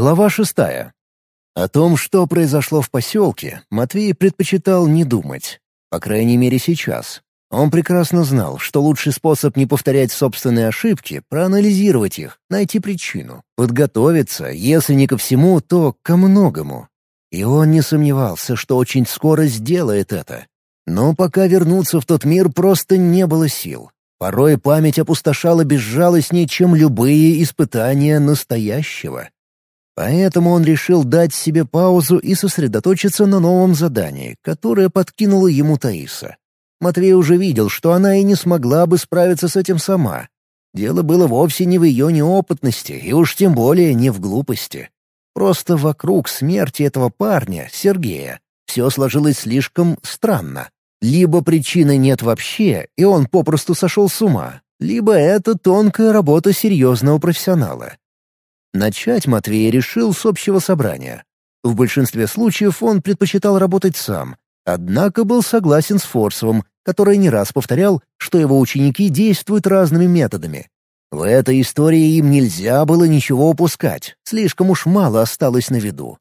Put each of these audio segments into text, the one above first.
Глава шестая. О том, что произошло в поселке, Матвей предпочитал не думать. По крайней мере, сейчас. Он прекрасно знал, что лучший способ не повторять собственные ошибки — проанализировать их, найти причину, подготовиться, если не ко всему, то ко многому. И он не сомневался, что очень скоро сделает это. Но пока вернуться в тот мир просто не было сил. Порой память опустошала безжалостнее, чем любые испытания настоящего. Поэтому он решил дать себе паузу и сосредоточиться на новом задании, которое подкинула ему Таиса. Матвей уже видел, что она и не смогла бы справиться с этим сама. Дело было вовсе не в ее неопытности, и уж тем более не в глупости. Просто вокруг смерти этого парня, Сергея, все сложилось слишком странно. Либо причины нет вообще, и он попросту сошел с ума, либо это тонкая работа серьезного профессионала. Начать Матвей решил с общего собрания. В большинстве случаев он предпочитал работать сам, однако был согласен с Форсовым, который не раз повторял, что его ученики действуют разными методами. В этой истории им нельзя было ничего упускать, слишком уж мало осталось на виду.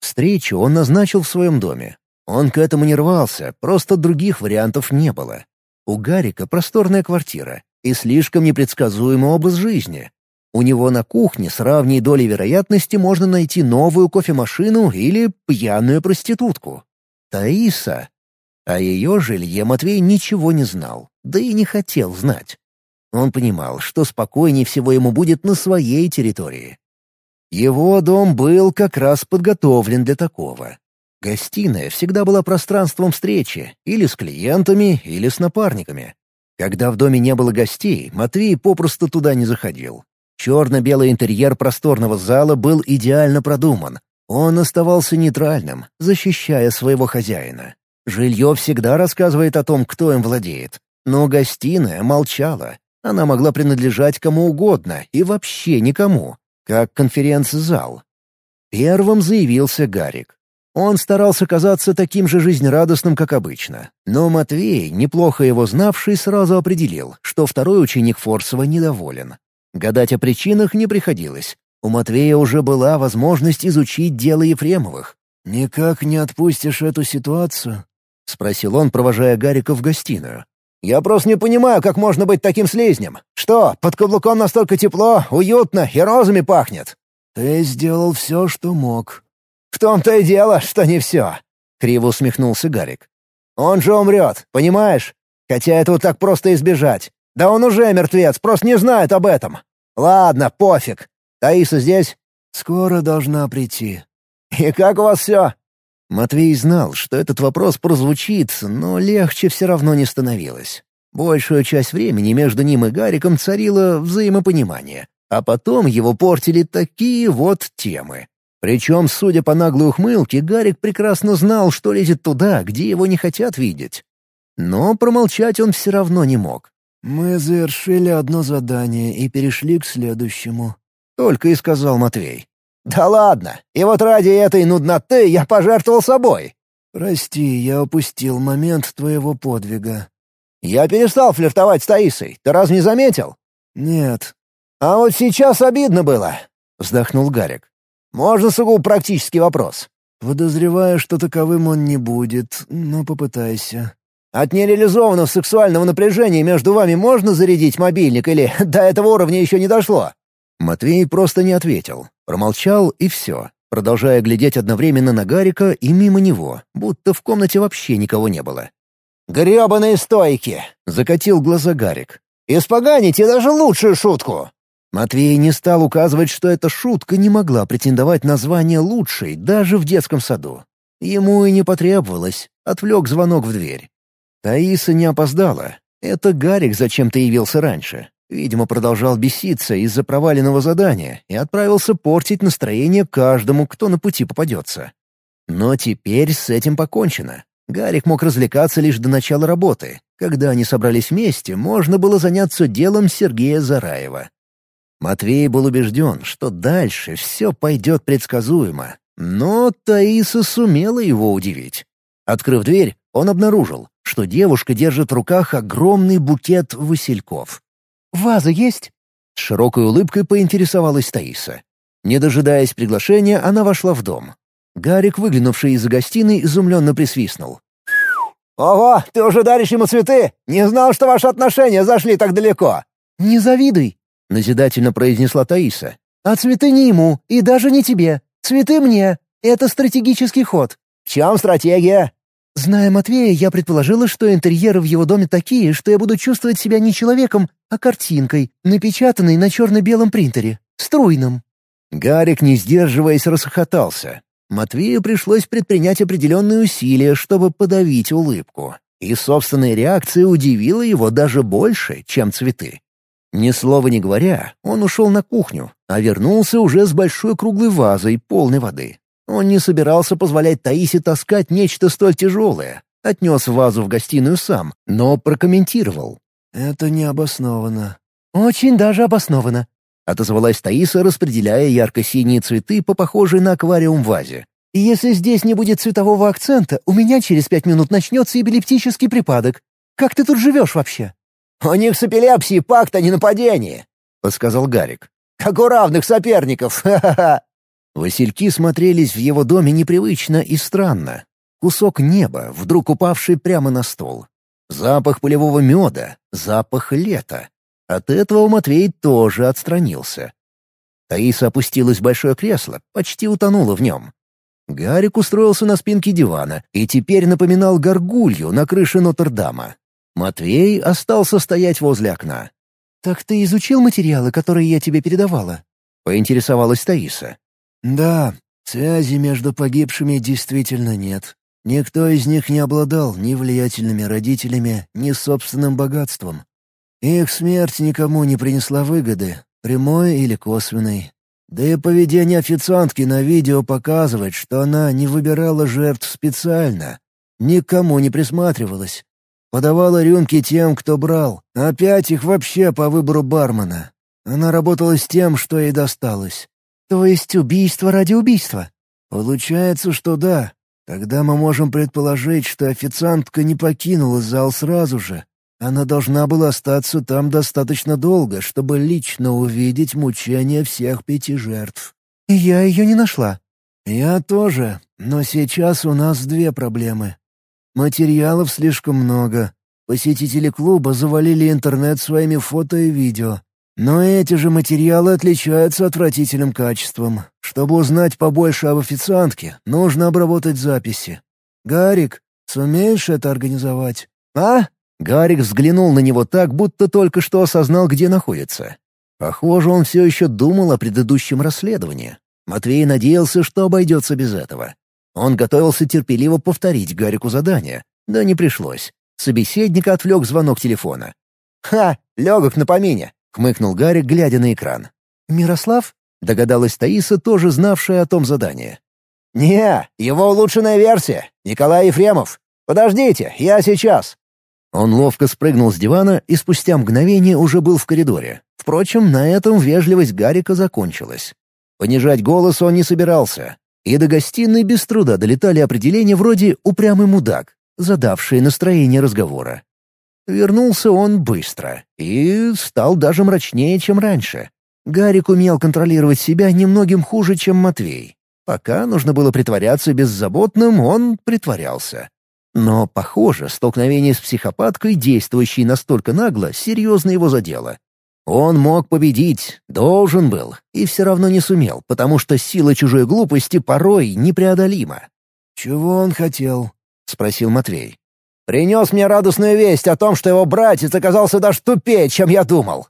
Встречу он назначил в своем доме. Он к этому не рвался, просто других вариантов не было. У Гарика просторная квартира и слишком непредсказуемый образ жизни. У него на кухне с равней долей вероятности можно найти новую кофемашину или пьяную проститутку. Таиса. О ее жилье Матвей ничего не знал, да и не хотел знать. Он понимал, что спокойнее всего ему будет на своей территории. Его дом был как раз подготовлен для такого. Гостиная всегда была пространством встречи или с клиентами, или с напарниками. Когда в доме не было гостей, Матвей попросту туда не заходил. Черно-белый интерьер просторного зала был идеально продуман. Он оставался нейтральным, защищая своего хозяина. Жилье всегда рассказывает о том, кто им владеет. Но гостиная молчала. Она могла принадлежать кому угодно и вообще никому, как конференц-зал. Первым заявился Гарик. Он старался казаться таким же жизнерадостным, как обычно. Но Матвей, неплохо его знавший, сразу определил, что второй ученик Форсова недоволен. Гадать о причинах не приходилось. У Матвея уже была возможность изучить дело Ефремовых. «Никак не отпустишь эту ситуацию?» — спросил он, провожая Гарика в гостиную. «Я просто не понимаю, как можно быть таким слизнем. Что, под каблуком настолько тепло, уютно и розами пахнет?» «Ты сделал все, что мог», «В том-то и дело, что не все», — криво усмехнулся Гарик. «Он же умрет, понимаешь? Хотя этого так просто избежать. Да он уже мертвец, просто не знает об этом. Ладно, пофиг. Таиса здесь?» «Скоро должна прийти». «И как у вас все?» Матвей знал, что этот вопрос прозвучит, но легче все равно не становилось. Большую часть времени между ним и Гариком царило взаимопонимание, а потом его портили такие вот темы. Причем, судя по наглой ухмылке, Гарик прекрасно знал, что лезет туда, где его не хотят видеть. Но промолчать он все равно не мог. «Мы завершили одно задание и перешли к следующему», — только и сказал Матвей. «Да ладно! И вот ради этой нудноты я пожертвовал собой!» «Прости, я упустил момент твоего подвига». «Я перестал флиртовать с Таисой. Ты раз не заметил?» «Нет». «А вот сейчас обидно было», — вздохнул Гарик. Можно сугубо практический вопрос?» «Подозреваю, что таковым он не будет, но попытайся». «От нереализованного сексуального напряжения между вами можно зарядить мобильник или до этого уровня еще не дошло?» Матвей просто не ответил, промолчал и все, продолжая глядеть одновременно на Гарика и мимо него, будто в комнате вообще никого не было. «Гребаные стойки!» — закатил глаза Гарик. «Испоганите даже лучшую шутку!» Матвей не стал указывать, что эта шутка не могла претендовать на звание лучшей даже в детском саду. Ему и не потребовалось, отвлек звонок в дверь. Таиса не опоздала. Это Гарик зачем-то явился раньше. Видимо, продолжал беситься из-за проваленного задания и отправился портить настроение каждому, кто на пути попадется. Но теперь с этим покончено. Гарик мог развлекаться лишь до начала работы. Когда они собрались вместе, можно было заняться делом Сергея Зараева. Матвей был убежден, что дальше все пойдет предсказуемо, но Таиса сумела его удивить. Открыв дверь, он обнаружил, что девушка держит в руках огромный букет васильков. «Ваза есть?» С широкой улыбкой поинтересовалась Таиса. Не дожидаясь приглашения, она вошла в дом. Гарик, выглянувший из-за гостиной, изумленно присвистнул. «Ого, ты уже даришь ему цветы? Не знал, что ваши отношения зашли так далеко!» «Не завидуй», — назидательно произнесла Таиса. «А цветы не ему, и даже не тебе. Цветы мне. Это стратегический ход». «В чем стратегия?» Зная Матвея, я предположила, что интерьеры в его доме такие, что я буду чувствовать себя не человеком, а картинкой, напечатанной на черно-белом принтере, струйном. Гарик, не сдерживаясь, расхохотался. Матвею пришлось предпринять определенные усилия, чтобы подавить улыбку. И собственная реакция удивила его даже больше, чем цветы. Ни слова не говоря, он ушел на кухню, а вернулся уже с большой круглой вазой, полной воды. Он не собирался позволять Таисе таскать нечто столь тяжелое. Отнес вазу в гостиную сам, но прокомментировал. «Это необоснованно». «Очень даже обоснованно», — отозвалась Таиса, распределяя ярко-синие цветы по похожей на аквариум вазе. «Если здесь не будет цветового акцента, у меня через пять минут начнется эпилептический припадок. Как ты тут живешь вообще?» «У них с эпилепсией пакт о ненападении», — подсказал Гарик. «Как у равных соперников, ха-ха-ха!» Васильки смотрелись в его доме непривычно и странно. Кусок неба, вдруг упавший прямо на стол. Запах полевого меда, запах лета. От этого Матвей тоже отстранился. Таиса опустилась в большое кресло, почти утонула в нем. Гарик устроился на спинке дивана и теперь напоминал горгулью на крыше Нотр-Дама. Матвей остался стоять возле окна. «Так ты изучил материалы, которые я тебе передавала?» — поинтересовалась Таиса. Да, связи между погибшими действительно нет. Никто из них не обладал ни влиятельными родителями, ни собственным богатством. Их смерть никому не принесла выгоды, прямой или косвенной. Да и поведение официантки на видео показывает, что она не выбирала жертв специально, никому не присматривалась. Подавала рюмки тем, кто брал, опять их вообще по выбору бармена. Она работала с тем, что ей досталось. То есть убийство ради убийства? Получается, что да. Тогда мы можем предположить, что официантка не покинула зал сразу же. Она должна была остаться там достаточно долго, чтобы лично увидеть мучения всех пяти жертв. Я ее не нашла. Я тоже, но сейчас у нас две проблемы. Материалов слишком много. Посетители клуба завалили интернет своими фото и видео. Но эти же материалы отличаются отвратительным качеством. Чтобы узнать побольше об официантке, нужно обработать записи. Гарик, сумеешь это организовать? А? Гарик взглянул на него так, будто только что осознал, где находится. Похоже, он все еще думал о предыдущем расследовании. Матвей надеялся, что обойдется без этого. Он готовился терпеливо повторить Гарику задание, да не пришлось. Собеседника отвлек звонок телефона. «Ха! Легок на помине!» — хмыкнул Гарик, глядя на экран. «Мирослав?» — догадалась Таиса, тоже знавшая о том задании. «Не, его улучшенная версия. Николай Ефремов. Подождите, я сейчас». Он ловко спрыгнул с дивана и спустя мгновение уже был в коридоре. Впрочем, на этом вежливость Гарика закончилась. Понижать голос он не собирался, и до гостиной без труда долетали определения вроде «упрямый мудак», задавшие настроение разговора. Вернулся он быстро и стал даже мрачнее, чем раньше. Гарик умел контролировать себя немногим хуже, чем Матвей. Пока нужно было притворяться беззаботным, он притворялся. Но, похоже, столкновение с психопаткой, действующей настолько нагло, серьезно его задело. Он мог победить, должен был, и все равно не сумел, потому что сила чужой глупости порой непреодолима. «Чего он хотел?» — спросил Матвей. Принес мне радостную весть о том, что его братец оказался даже тупее, чем я думал.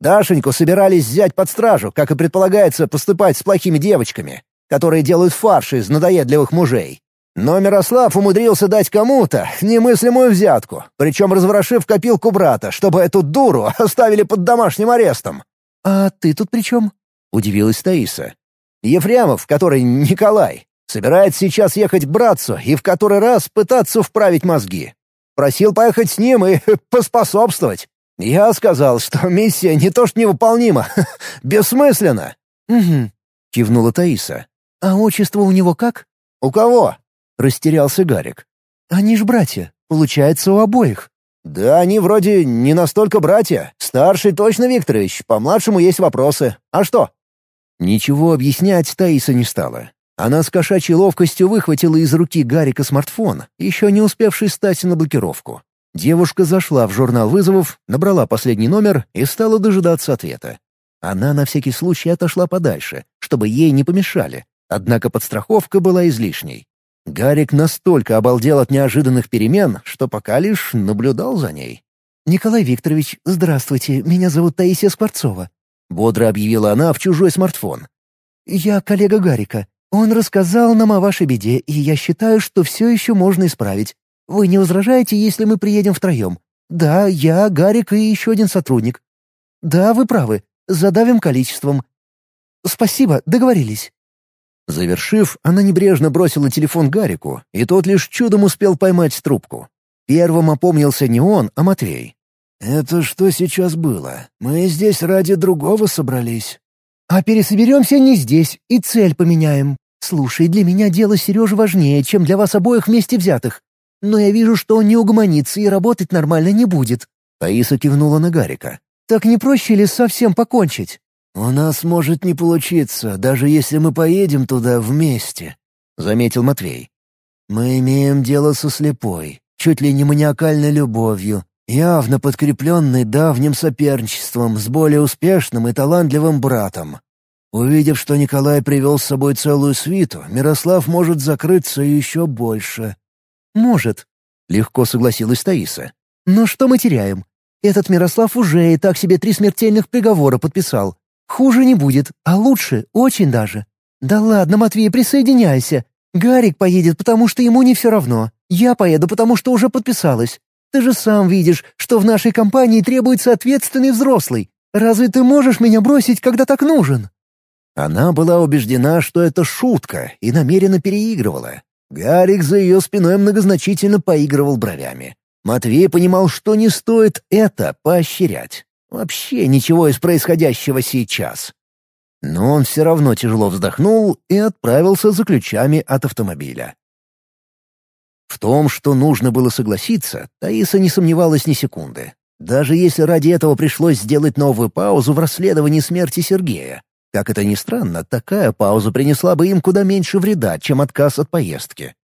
Дашеньку собирались взять под стражу, как и предполагается поступать с плохими девочками, которые делают фарш из надоедливых мужей. Но Мирослав умудрился дать кому-то немыслимую взятку, причем разворошив копилку брата, чтобы эту дуру оставили под домашним арестом. «А ты тут при чем?» — удивилась Таиса. Ефремов, который Николай, собирается сейчас ехать к братцу и в который раз пытаться вправить мозги. Просил поехать с ним и поспособствовать. Я сказал, что миссия не то что невыполнима, бессмысленна. «Угу», — кивнула Таиса. «А отчество у него как?» «У кого?» — растерялся Гарик. «Они ж братья. Получается, у обоих». «Да они вроде не настолько братья. Старший точно Викторович, по младшему есть вопросы. А что?» Ничего объяснять Таиса не стала. Она с кошачьей ловкостью выхватила из руки Гарика смартфон, еще не успевший стать на блокировку. Девушка зашла в журнал вызовов, набрала последний номер и стала дожидаться ответа. Она на всякий случай отошла подальше, чтобы ей не помешали, однако подстраховка была излишней. Гарик настолько обалдел от неожиданных перемен, что пока лишь наблюдал за ней. «Николай Викторович, здравствуйте, меня зовут Таисия Скворцова», — бодро объявила она в чужой смартфон. «Я коллега Гарика. Он рассказал нам о вашей беде, и я считаю, что все еще можно исправить. Вы не возражаете, если мы приедем втроем? Да, я, Гарик и еще один сотрудник. Да, вы правы. Задавим количеством. Спасибо, договорились». Завершив, она небрежно бросила телефон Гарику, и тот лишь чудом успел поймать трубку. Первым опомнился не он, а Матвей. «Это что сейчас было? Мы здесь ради другого собрались». «А пересоберемся не здесь, и цель поменяем. Слушай, для меня дело Сережи важнее, чем для вас обоих вместе взятых. Но я вижу, что он не угомонится и работать нормально не будет». Таиса кивнула на Гарика. «Так не проще ли совсем покончить?» «У нас может не получиться, даже если мы поедем туда вместе», — заметил Матвей. «Мы имеем дело со слепой, чуть ли не маниакальной любовью, явно подкрепленной давним соперничеством с более успешным и талантливым братом. Увидев, что Николай привел с собой целую свиту, Мирослав может закрыться еще больше. «Может», — легко согласилась Таиса. «Но что мы теряем? Этот Мирослав уже и так себе три смертельных приговора подписал. Хуже не будет, а лучше очень даже. Да ладно, Матвей, присоединяйся. Гарик поедет, потому что ему не все равно. Я поеду, потому что уже подписалась. Ты же сам видишь, что в нашей компании требуется ответственный взрослый. Разве ты можешь меня бросить, когда так нужен?» Она была убеждена, что это шутка, и намеренно переигрывала. Гарик за ее спиной многозначительно поигрывал бровями. Матвей понимал, что не стоит это поощрять. Вообще ничего из происходящего сейчас. Но он все равно тяжело вздохнул и отправился за ключами от автомобиля. В том, что нужно было согласиться, Таиса не сомневалась ни секунды. Даже если ради этого пришлось сделать новую паузу в расследовании смерти Сергея. Как это ни странно, такая пауза принесла бы им куда меньше вреда, чем отказ от поездки.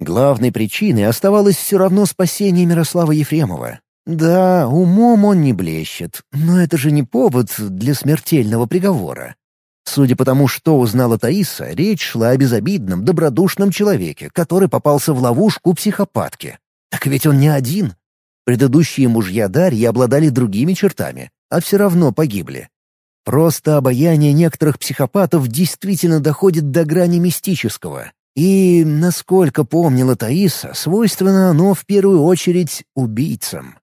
Главной причиной оставалось все равно спасение Мирослава Ефремова. Да, умом он не блещет, но это же не повод для смертельного приговора. Судя по тому, что узнала Таиса, речь шла о безобидном, добродушном человеке, который попался в ловушку психопатки. Так ведь он не один. Предыдущие мужья Дарьи обладали другими чертами, а все равно погибли. Просто обаяние некоторых психопатов действительно доходит до грани мистического. И, насколько помнила Таиса, свойственно оно в первую очередь убийцам.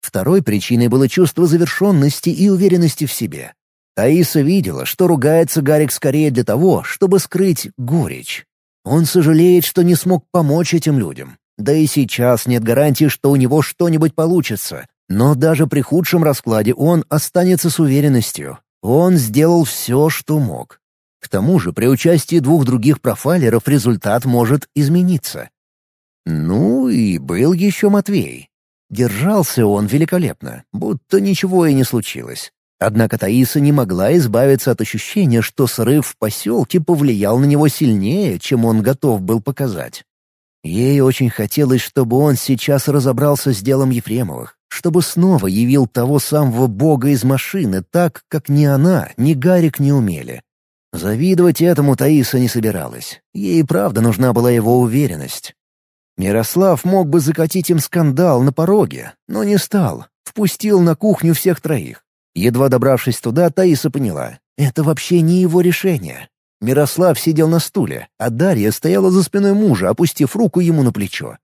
Второй причиной было чувство завершенности и уверенности в себе. Таиса видела, что ругается Гарик скорее для того, чтобы скрыть горечь. Он сожалеет, что не смог помочь этим людям. Да и сейчас нет гарантии, что у него что-нибудь получится. Но даже при худшем раскладе он останется с уверенностью. Он сделал все, что мог. К тому же при участии двух других профайлеров результат может измениться. Ну и был еще Матвей. Держался он великолепно, будто ничего и не случилось. Однако Таиса не могла избавиться от ощущения, что срыв в поселке повлиял на него сильнее, чем он готов был показать. Ей очень хотелось, чтобы он сейчас разобрался с делом Ефремовых, чтобы снова явил того самого бога из машины так, как ни она, ни Гарик не умели. Завидовать этому Таиса не собиралась. Ей правда нужна была его уверенность. Мирослав мог бы закатить им скандал на пороге, но не стал. Впустил на кухню всех троих. Едва добравшись туда, Таиса поняла — это вообще не его решение. Мирослав сидел на стуле, а Дарья стояла за спиной мужа, опустив руку ему на плечо.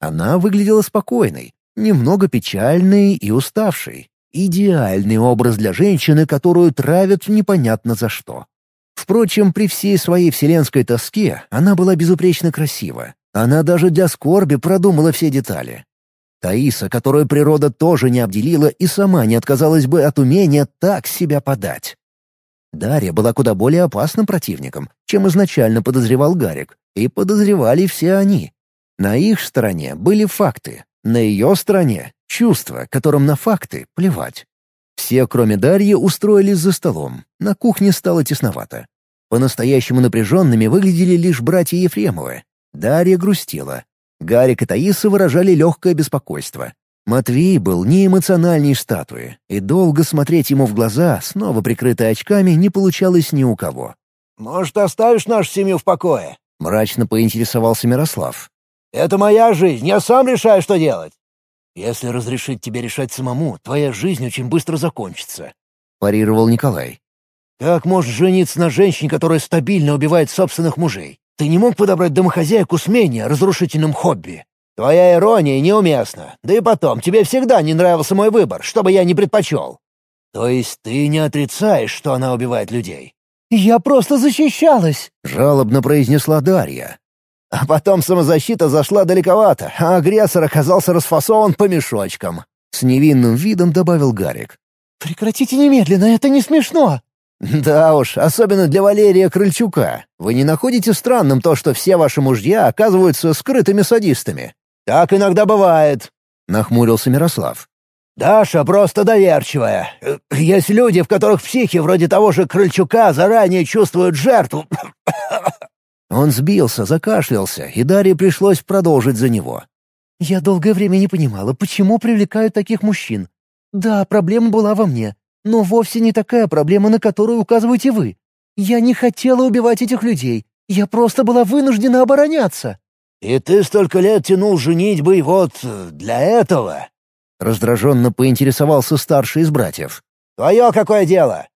Она выглядела спокойной, немного печальной и уставшей. Идеальный образ для женщины, которую травят непонятно за что. Впрочем, при всей своей вселенской тоске она была безупречно красива. Она даже для скорби продумала все детали. Таиса, которую природа тоже не обделила и сама не отказалась бы от умения так себя подать. Дарья была куда более опасным противником, чем изначально подозревал Гарик, и подозревали все они. На их стороне были факты, на ее стороне — чувства, которым на факты плевать. Все, кроме Дарьи, устроились за столом. На кухне стало тесновато. По-настоящему напряженными выглядели лишь братья Ефремовы. Дарья грустила. Гарик и Таиса выражали легкое беспокойство. Матвей был неэмоциональней статуи, и долго смотреть ему в глаза, снова прикрытые очками, не получалось ни у кого. «Может, оставишь нашу семью в покое?» — мрачно поинтересовался Мирослав. «Это моя жизнь, я сам решаю, что делать». «Если разрешить тебе решать самому, твоя жизнь очень быстро закончится», — парировал Николай. «Как можешь жениться на женщине, которая стабильно убивает собственных мужей? Ты не мог подобрать домохозяйку с менее разрушительным хобби?» «Твоя ирония неуместна. Да и потом, тебе всегда не нравился мой выбор, что бы я не предпочел». «То есть ты не отрицаешь, что она убивает людей?» «Я просто защищалась», — жалобно произнесла Дарья. А потом самозащита зашла далековато, а агрессор оказался расфасован по мешочкам. С невинным видом добавил Гарик. «Прекратите немедленно, это не смешно!» «Да уж, особенно для Валерия Крыльчука. Вы не находите странным то, что все ваши мужья оказываются скрытыми садистами?» «Так иногда бывает», — нахмурился Мирослав. «Даша просто доверчивая. Есть люди, в которых психи вроде того же Крыльчука заранее чувствуют жертву. Он сбился, закашлялся, и Дарье пришлось продолжить за него. «Я долгое время не понимала, почему привлекают таких мужчин. Да, проблема была во мне, но вовсе не такая проблема, на которую указываете вы. Я не хотела убивать этих людей, я просто была вынуждена обороняться». «И ты столько лет тянул женитьбы вот э, для этого?» Раздраженно поинтересовался старший из братьев. «Твое какое дело?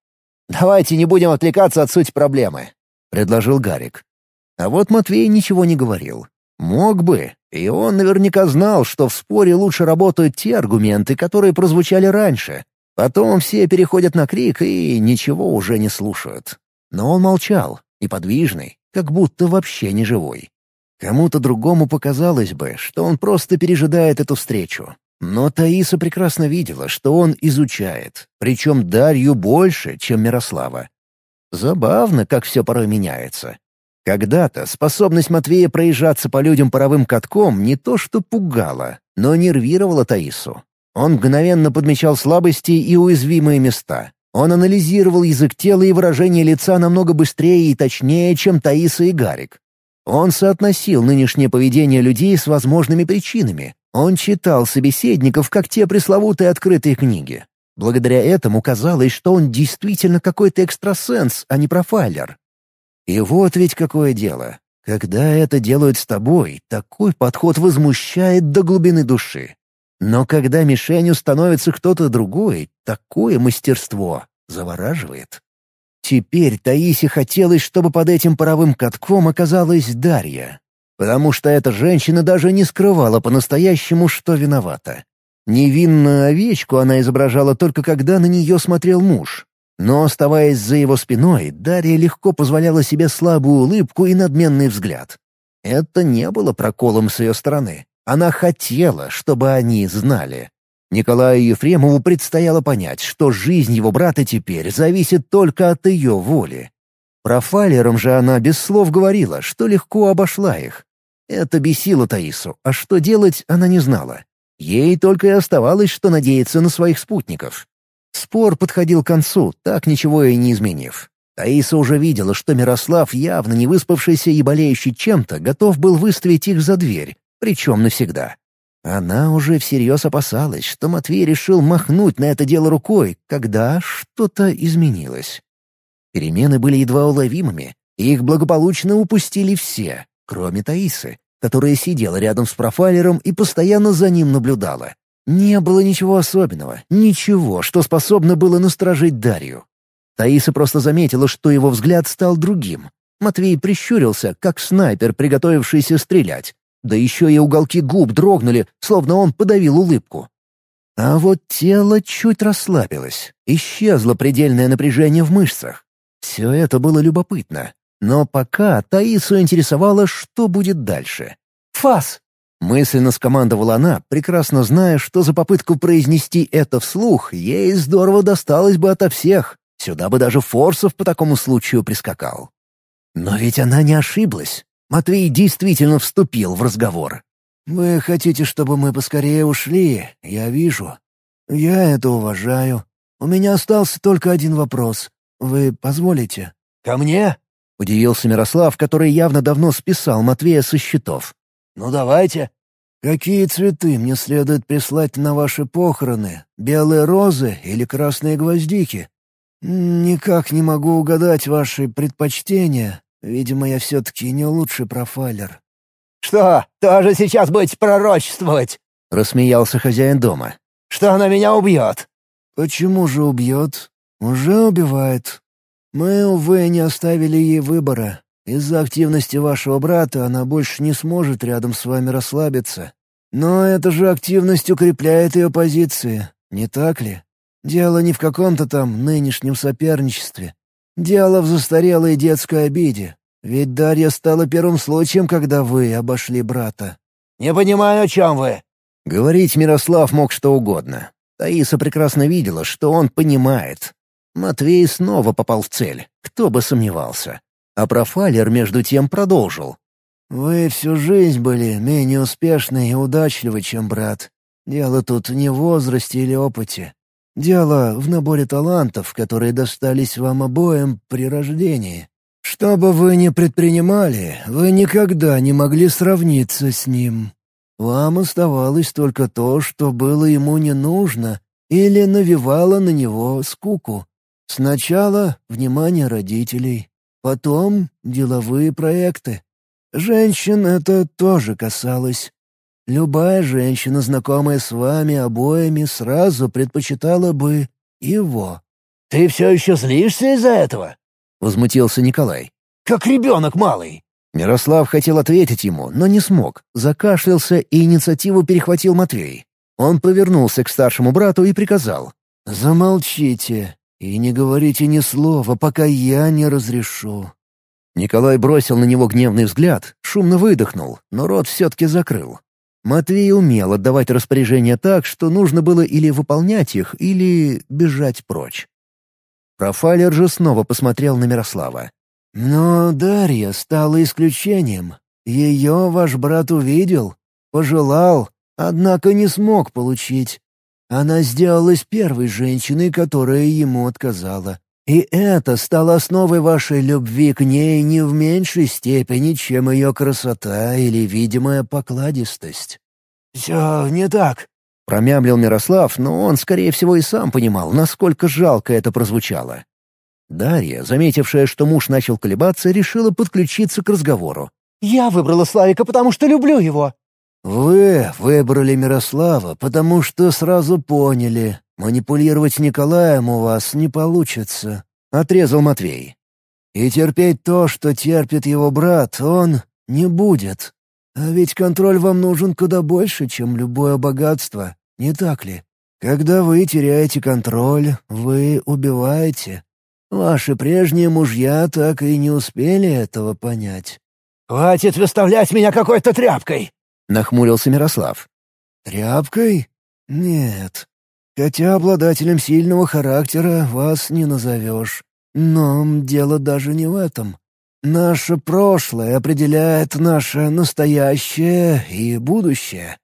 Давайте не будем отвлекаться от сути проблемы», — предложил Гарик. А вот Матвей ничего не говорил. Мог бы, и он наверняка знал, что в споре лучше работают те аргументы, которые прозвучали раньше. Потом все переходят на крик и ничего уже не слушают. Но он молчал, неподвижный, как будто вообще не живой. Кому-то другому показалось бы, что он просто пережидает эту встречу. Но Таиса прекрасно видела, что он изучает, причем Дарью больше, чем Мирослава. Забавно, как все порой меняется. Когда-то способность Матвея проезжаться по людям паровым катком не то что пугала, но нервировала Таису. Он мгновенно подмечал слабости и уязвимые места. Он анализировал язык тела и выражение лица намного быстрее и точнее, чем Таиса и Гарик. Он соотносил нынешнее поведение людей с возможными причинами. Он читал собеседников, как те пресловутые открытые книги. Благодаря этому казалось, что он действительно какой-то экстрасенс, а не профайлер. И вот ведь какое дело. Когда это делают с тобой, такой подход возмущает до глубины души. Но когда мишенью становится кто-то другой, такое мастерство завораживает. Теперь Таисе хотелось, чтобы под этим паровым катком оказалась Дарья. Потому что эта женщина даже не скрывала по-настоящему, что виновата. Невинную овечку она изображала только когда на нее смотрел муж, но, оставаясь за его спиной, Дарья легко позволяла себе слабую улыбку и надменный взгляд. Это не было проколом с ее стороны. Она хотела, чтобы они знали. Николаю Ефремову предстояло понять, что жизнь его брата теперь зависит только от ее воли. Профайлерам же она без слов говорила, что легко обошла их. Это бесило Таису, а что делать она не знала. Ей только и оставалось, что надеяться на своих спутников. Спор подходил к концу, так ничего и не изменив. Таиса уже видела, что Мирослав, явно не выспавшийся и болеющий чем-то, готов был выставить их за дверь, причем навсегда. Она уже всерьез опасалась, что Матвей решил махнуть на это дело рукой, когда что-то изменилось. Перемены были едва уловимыми, и их благополучно упустили все, кроме Таисы, которая сидела рядом с профайлером и постоянно за ним наблюдала. Не было ничего особенного, ничего, что способно было насторожить Дарью. Таиса просто заметила, что его взгляд стал другим. Матвей прищурился, как снайпер, приготовившийся стрелять. Да еще и уголки губ дрогнули, словно он подавил улыбку. А вот тело чуть расслабилось. Исчезло предельное напряжение в мышцах. Все это было любопытно. Но пока Таису интересовало, что будет дальше. «Фас!» Мысленно скомандовала она, прекрасно зная, что за попытку произнести это вслух ей здорово досталось бы ото всех. Сюда бы даже Форсов по такому случаю прискакал. Но ведь она не ошиблась. Матвей действительно вступил в разговор. «Вы хотите, чтобы мы поскорее ушли? Я вижу. Я это уважаю. У меня остался только один вопрос. Вы позволите?» «Ко мне?» — удивился Мирослав, который явно давно списал Матвея со счетов. «Ну давайте». «Какие цветы мне следует прислать на ваши похороны? Белые розы или красные гвоздики?» «Никак не могу угадать ваши предпочтения. Видимо, я все-таки не лучший профайлер». «Что, тоже сейчас будете пророчествовать?» — рассмеялся хозяин дома. «Что она меня убьет?» «Почему же убьет? Уже убивает. Мы, увы, не оставили ей выбора. Из-за активности вашего брата она больше не сможет рядом с вами расслабиться. Но эта же активность укрепляет ее позиции, не так ли? Дело не в каком-то там нынешнем соперничестве. Дело в застарелой детской обиде. Ведь Дарья стала первым случаем, когда вы обошли брата. «Не понимаю, о чем вы?» Говорить Мирослав мог что угодно. Таиса прекрасно видела, что он понимает. Матвей снова попал в цель, кто бы сомневался. А профайлер между тем продолжил. «Вы всю жизнь были менее успешны и удачливы, чем брат. Дело тут не в возрасте или опыте. Дело в наборе талантов, которые достались вам обоим при рождении. Что бы вы ни предпринимали, вы никогда не могли сравниться с ним. Вам оставалось только то, что было ему не нужно или навевало на него скуку. Сначала внимание родителей, потом деловые проекты. Женщин это тоже касалось. Любая женщина, знакомая с вами обоими, сразу предпочитала бы его. «Ты все еще злишься из-за этого?» — возмутился Николай. «Как ребенок малый!» Мирослав хотел ответить ему, но не смог, закашлялся и инициативу перехватил Матвей. Он повернулся к старшему брату и приказал. «Замолчите и не говорите ни слова, пока я не разрешу». Николай бросил на него гневный взгляд, шумно выдохнул, но рот все-таки закрыл. Матвей умел отдавать распоряжения так, что нужно было или выполнять их, или бежать прочь. Профайлер же снова посмотрел на Мирослава. «Но Дарья стала исключением. Ее ваш брат увидел, пожелал, однако не смог получить. Она сделалась первой женщиной, которая ему отказала. И это стало основой вашей любви к ней не в меньшей степени, чем ее красота или видимая покладистость». «Все не так», — промямлил Мирослав, но он, скорее всего, и сам понимал, насколько жалко это прозвучало. Дарья, заметившая, что муж начал колебаться, решила подключиться к разговору. «Я выбрала Славика, потому что люблю его». «Вы выбрали Мирослава, потому что сразу поняли, Манипулировать Николаем у вас не получится», — отрезал Матвей. «И терпеть то, что терпит его брат, он не будет. А ведь контроль вам нужен куда больше, чем любое богатство, не так ли? Когда вы теряете контроль, вы убиваете. Ваши прежние мужья так и не успели этого понять». «Хватит выставлять меня какой-то тряпкой!» — нахмурился Мирослав. «Тряпкой? Нет. Хотя обладателем сильного характера вас не назовешь. Но дело даже не в этом. Наше прошлое определяет наше настоящее и будущее.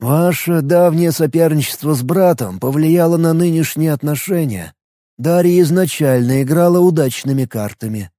Ваше давнее соперничество с братом повлияло на нынешние отношения. Дарья изначально играла удачными картами.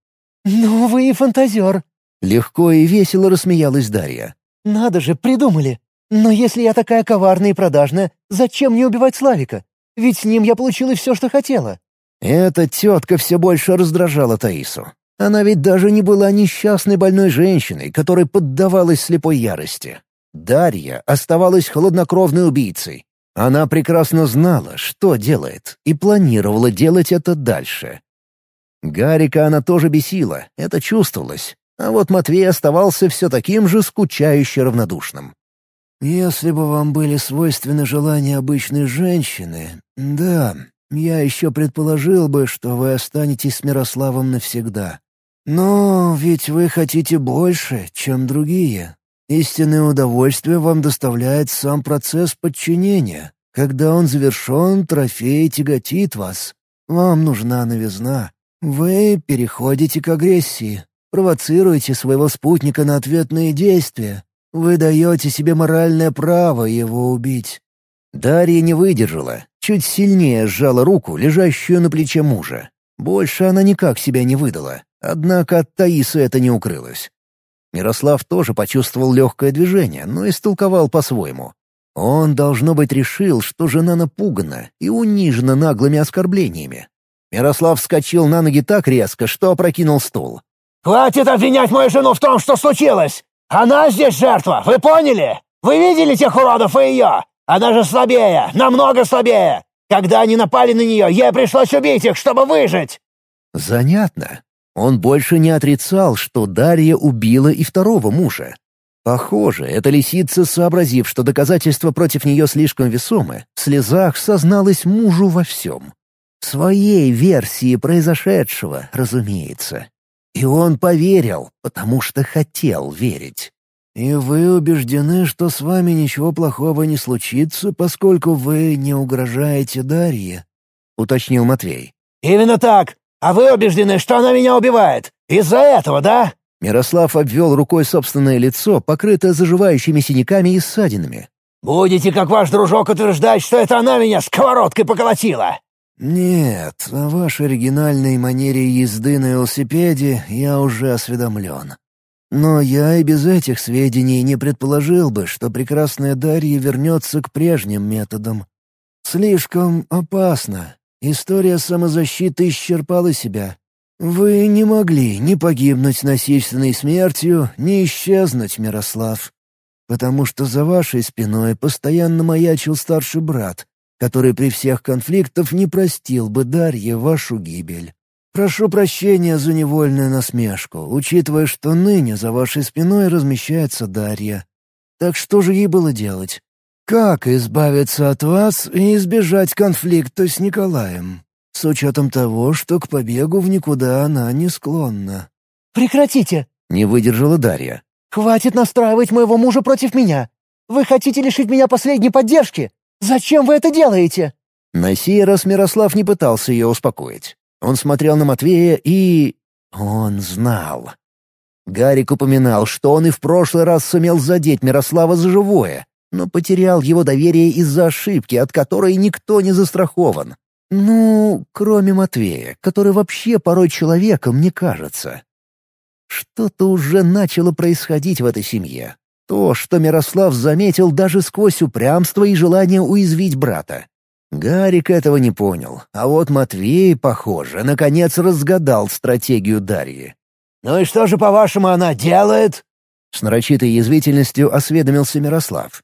«Ну вы и фантазер!» Легко и весело рассмеялась Дарья. «Надо же, придумали! Но если я такая коварная и продажная, зачем мне убивать Славика? Ведь с ним я получила все, что хотела». Эта тетка все больше раздражала Таису. Она ведь даже не была несчастной больной женщиной, которой поддавалась слепой ярости. Дарья оставалась хладнокровной убийцей. Она прекрасно знала, что делает, и планировала делать это дальше. Гарика она тоже бесила, это чувствовалось. А вот Матвей оставался все таким же скучающе равнодушным. «Если бы вам были свойственны желания обычной женщины, да, я еще предположил бы, что вы останетесь с Мирославом навсегда. Но ведь вы хотите больше, чем другие. Истинное удовольствие вам доставляет сам процесс подчинения. Когда он завершен, трофей тяготит вас. Вам нужна новизна. Вы переходите к агрессии, провоцируете своего спутника на ответные действия, вы даете себе моральное право его убить». Дарья не выдержала. чуть сильнее сжала руку, лежащую на плече мужа. Больше она никак себя не выдала, однако от Таисы это не укрылось. Мирослав тоже почувствовал легкое движение, но истолковал по-своему. Он, должно быть, решил, что жена напугана и унижена наглыми оскорблениями. Мирослав вскочил на ноги так резко, что опрокинул стул. «Хватит обвинять мою жену в том, что случилось! Она здесь жертва, вы поняли? Вы видели тех уродов и ее? Она же слабее, намного слабее! Когда они напали на нее, ей пришлось убить их, чтобы выжить!» Занятно. Он больше не отрицал, что Дарья убила и второго мужа. Похоже, эта лисица, сообразив, что доказательства против нее слишком весомы, в слезах созналась мужу во всем. Своей версии произошедшего, разумеется. И он поверил, потому что хотел верить. «И вы убеждены, что с вами ничего плохого не случится, поскольку вы не угрожаете Дарье?» — уточнил Матвей. «Именно так. А вы убеждены, что она меня убивает? Из-за этого, да?» Мирослав обвел рукой собственное лицо, покрытое заживающими синяками и ссадинами. «Будете, как ваш дружок, утверждать, что это она меня сковородкой поколотила!» «Нет, о вашей оригинальной манере езды на велосипеде я уже осведомлен. Но я и без этих сведений не предположил бы, что прекрасная Дарья вернется к прежним методам. Слишком опасно. История самозащиты исчерпала себя. Вы не могли ни погибнуть насильственной смертью, ни исчезнуть, Мирослав. Потому что за вашей спиной постоянно маячил старший брат, который при всех конфликтах не простил бы Дарье вашу гибель. Прошу прощения за невольную насмешку, учитывая, что ныне за вашей спиной размещается Дарья. Так что же ей было делать? Как избавиться от вас и избежать конфликта с Николаем? С учетом того, что к побегу в никуда она не склонна. «Прекратите!» — не выдержала Дарья. «Хватит настраивать моего мужа против меня! Вы хотите лишить меня последней поддержки? Зачем вы это делаете?» На сей раз Мирослав не пытался ее успокоить. Он смотрел на Матвея и... Он знал. Гарик упоминал, что он и в прошлый раз сумел задеть Мирослава за живое, но потерял его доверие из-за ошибки, от которой никто не застрахован. Ну, кроме Матвея, который вообще порой человеком не кажется. Что-то уже начало происходить в этой семье. То, что Мирослав заметил даже сквозь упрямство и желание уязвить брата. Гарик этого не понял, а вот Матвей, похоже, наконец разгадал стратегию Дарьи. «Ну и что же, по-вашему, она делает?» С нарочитой язвительностью осведомился Мирослав.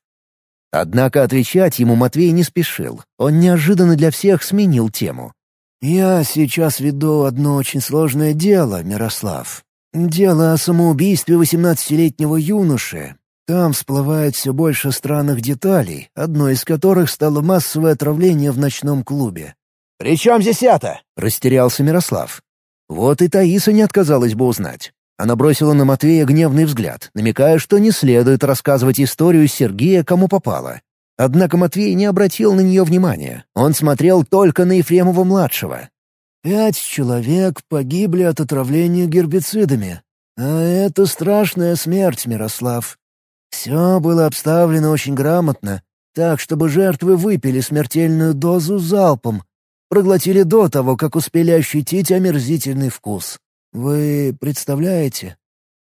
Однако отвечать ему Матвей не спешил. Он неожиданно для всех сменил тему. «Я сейчас веду одно очень сложное дело, Мирослав. Дело о самоубийстве восемнадцатилетнего юноши, там всплывает все больше странных деталей, одной из которых стало массовое отравление в ночном клубе. «При чем здесь это?» — растерялся Мирослав. Вот и Таиса не отказалась бы узнать. Она бросила на Матвея гневный взгляд, намекая, что не следует рассказывать историю Сергея кому попало. Однако Матвей не обратил на нее внимания. Он смотрел только на Ефремова-младшего. «Пять человек погибли от отравления гербицидами. А это страшная смерть, Мирослав. Все было обставлено очень грамотно, так, чтобы жертвы выпили смертельную дозу залпом, проглотили до того, как успели ощутить омерзительный вкус. Вы представляете?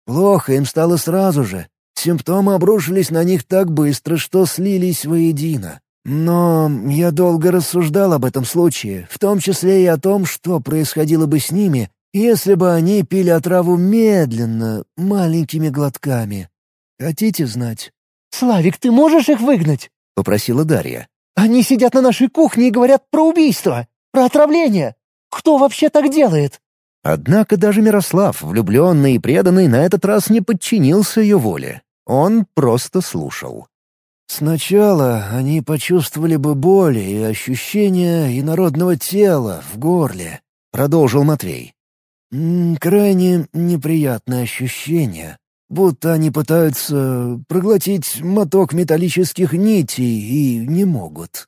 Плохо им стало сразу же. Симптомы обрушились на них так быстро, что слились воедино. Но я долго рассуждал об этом случае, в том числе и о том, что происходило бы с ними, если бы они пили отраву медленно, маленькими глотками. Хотите знать?» «Славик, ты можешь их выгнать?» — попросила Дарья. «Они сидят на нашей кухне и говорят про убийство, про отравление. Кто вообще так делает?» Однако даже Мирослав, влюбленный и преданный, на этот раз не подчинился ее воле. Он просто слушал. «Сначала они почувствовали бы боли и ощущения инородного тела в горле», — продолжил Матвей. «М -м, «Крайне неприятное ощущение будто они пытаются проглотить моток металлических нитей и не могут.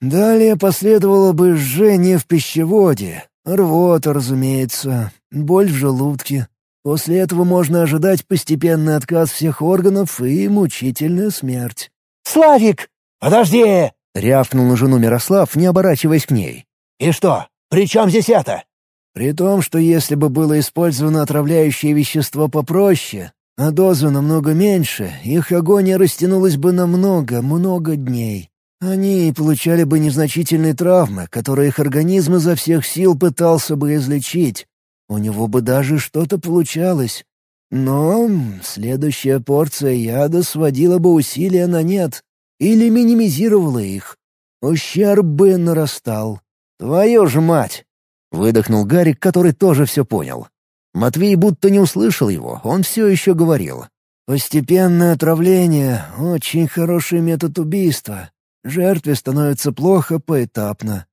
Далее последовало бы жжение в пищеводе, рвота, разумеется, боль в желудке. После этого можно ожидать постепенный отказ всех органов и мучительную смерть. «Славик!» «Подожди! — рявкнул на жену Мирослав, не оборачиваясь к ней. «И что? При чем здесь это?» «При том, что если бы было использовано отравляющее вещество попроще, а доза намного меньше, их агония растянулась бы на много-много дней. Они получали бы незначительные травмы, которые их организм изо всех сил пытался бы излечить. У него бы даже что-то получалось. Но следующая порция яда сводила бы усилия на нет или минимизировала их. Ущерб бы нарастал. «Твою ж мать!» — выдохнул Гарик, который тоже все понял. Матвей будто не услышал его, он все еще говорил. «Постепенное отравление — очень хороший метод убийства. Жертве становится плохо поэтапно.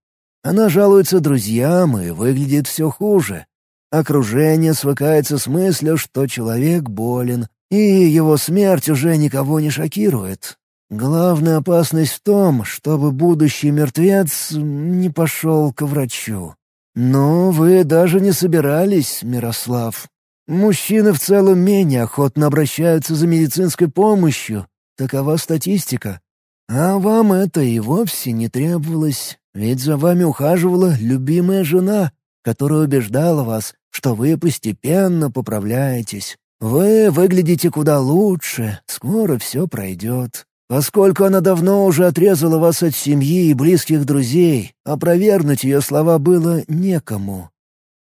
Она жалуется друзьям и выглядит все хуже. Окружение свыкается с мыслью, что человек болен, и его смерть уже никого не шокирует. Главная опасность в том, чтобы будущий мертвец не пошел к врачу. Но вы даже не собирались, Мирослав. Мужчины в целом менее охотно обращаются за медицинской помощью. Такова статистика. А вам это и вовсе не требовалось, ведь за вами ухаживала любимая жена, которая убеждала вас, что вы постепенно поправляетесь. Вы выглядите куда лучше, скоро все пройдет. Поскольку она давно уже отрезала вас от семьи и близких друзей, опровергнуть ее слова было некому.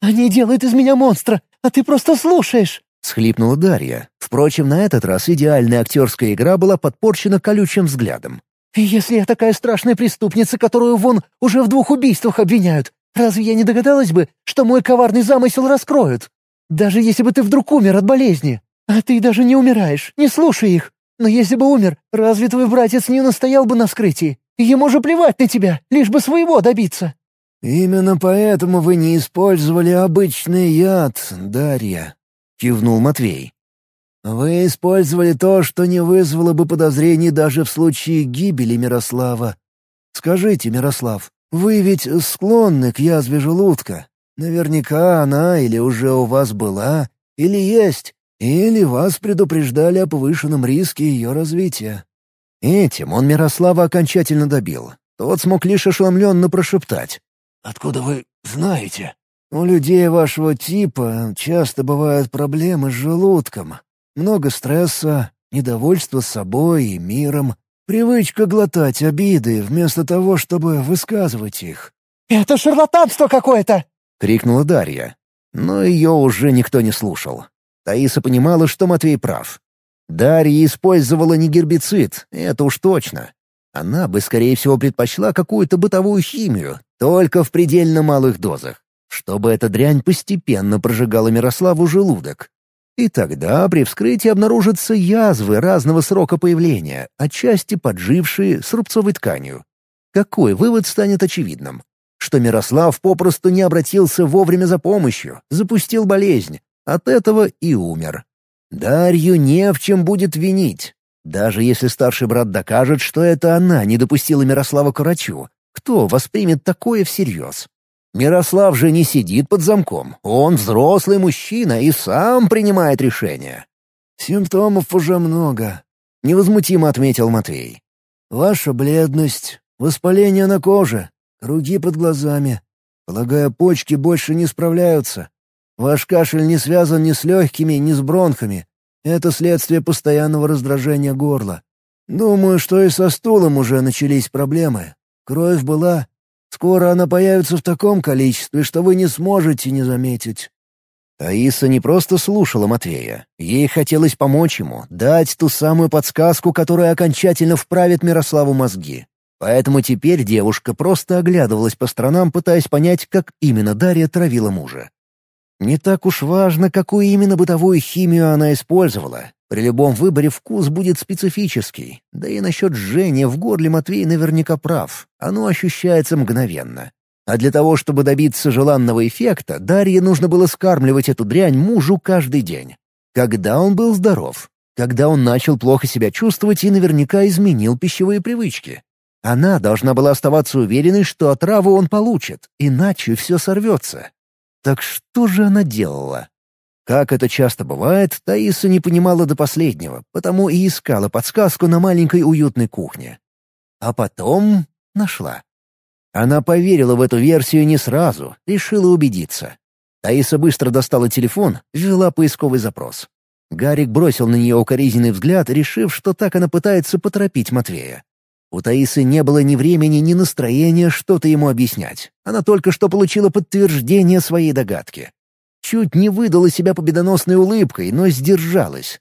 «Они делают из меня монстра, а ты просто слушаешь!» — схлипнула Дарья. Впрочем, на этот раз идеальная актерская игра была подпорчена колючим взглядом. «Если я такая страшная преступница, которую вон уже в двух убийствах обвиняют, Разве я не догадалась бы, что мой коварный замысел раскроют? Даже если бы ты вдруг умер от болезни. А ты даже не умираешь, не слушай их. Но если бы умер, разве твой братец не настоял бы на вскрытии? Ему же плевать на тебя, лишь бы своего добиться». «Именно поэтому вы не использовали обычный яд, Дарья», — кивнул Матвей. «Вы использовали то, что не вызвало бы подозрений даже в случае гибели Мирослава. Скажите, Мирослав, вы ведь склонны к язве желудка. Наверняка она или уже у вас была, или есть, или вас предупреждали о повышенном риске ее развития». Этим он Мирослава окончательно добил. Тот смог лишь ошеломленно прошептать. «Откуда вы знаете?» «У людей вашего типа часто бывают проблемы с желудком. Много стресса, недовольство собой и миром, Привычка глотать обиды вместо того, чтобы высказывать их. «Это шарлатанство какое-то!» — крикнула Дарья. Но ее уже никто не слушал. Таиса понимала, что Матвей прав. Дарья использовала не гербицид, это уж точно. Она бы, скорее всего, предпочла какую-то бытовую химию, только в предельно малых дозах, чтобы эта дрянь постепенно прожигала Мирославу желудок, и тогда при вскрытии обнаружатся язвы разного срока появления, отчасти поджившие с рубцовой тканью. Какой вывод станет очевидным? Что Мирослав попросту не обратился вовремя за помощью, запустил болезнь, от этого и умер. Дарью не в чем будет винить. Даже если старший брат докажет, что это она не допустила Мирослава к врачу, кто воспримет такое всерьез? Мирослав же не сидит под замком. Он взрослый мужчина и сам принимает решения. «Симптомов уже много», — невозмутимо отметил Матвей. «Ваша бледность, воспаление на коже, круги под глазами. Полагаю, почки больше не справляются. Ваш кашель не связан ни с легкими, ни с бронхами. Это следствие постоянного раздражения горла. Думаю, что и со стулом уже начались проблемы. Кровь была, Скоро она появится в таком количестве, что вы не сможете не заметить». Таиса не просто слушала Матвея. Ей хотелось помочь ему, дать ту самую подсказку, которая окончательно вправит Мирославу мозги. Поэтому теперь девушка просто оглядывалась по сторонам, пытаясь понять, как именно Дарья травила мужа. Не так уж важно, какую именно бытовую химию она использовала. При любом выборе вкус будет специфический. Да и насчет жжения в горле Матвей наверняка прав. Оно ощущается мгновенно. А для того, чтобы добиться желанного эффекта, Дарье нужно было скармливать эту дрянь мужу каждый день. Когда он был здоров. Когда он начал плохо себя чувствовать и наверняка изменил пищевые привычки. Она должна была оставаться уверенной, что отраву он получит, иначе все сорвется. Так что же она делала? Как это часто бывает, Таиса не понимала до последнего, потому и искала подсказку на маленькой уютной кухне. А потом нашла. Она поверила в эту версию не сразу, решила убедиться. Таиса быстро достала телефон, ввела поисковый запрос. Гарик бросил на нее укоризненный взгляд, решив, что так она пытается поторопить Матвея. У Таисы не было ни времени, ни настроения что-то ему объяснять. Она только что получила подтверждение своей догадки. Чуть не выдала себя победоносной улыбкой, но сдержалась.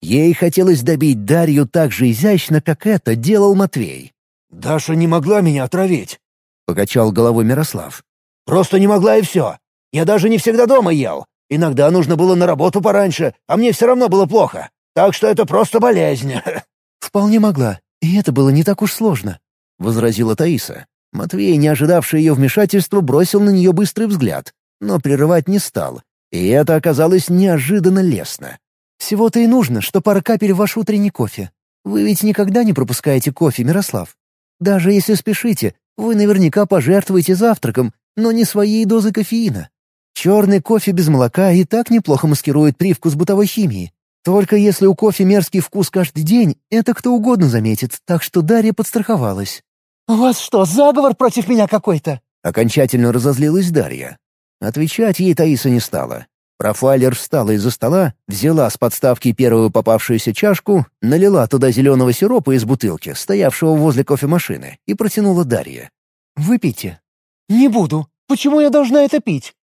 Ей хотелось добить Дарью так же изящно, как это делал Матвей. «Даша не могла меня отравить», — покачал головой Мирослав. «Просто не могла и все. Я даже не всегда дома ел. Иногда нужно было на работу пораньше, а мне все равно было плохо. Так что это просто болезнь». «Вполне могла. И это было не так уж сложно», — возразила Таиса. Матвей, не ожидавший ее вмешательства, бросил на нее быстрый взгляд, но прерывать не стал. И это оказалось неожиданно лестно. «Всего-то и нужно, что пара капель в ваш утренний кофе. Вы ведь никогда не пропускаете кофе, Мирослав. Даже если спешите, вы наверняка пожертвуете завтраком, но не своей дозой кофеина. Черный кофе без молока и так неплохо маскирует привкус бытовой химии. Только если у кофе мерзкий вкус каждый день, это кто угодно заметит, так что Дарья подстраховалась. «У вас что, заговор против меня какой-то?» Окончательно разозлилась Дарья. Отвечать ей Таиса не стала. Профайлер встала из-за стола, взяла с подставки первую попавшуюся чашку, налила туда зеленого сиропа из бутылки, стоявшего возле кофемашины, и протянула Дарье. «Выпейте». «Не буду. Почему я должна это пить?»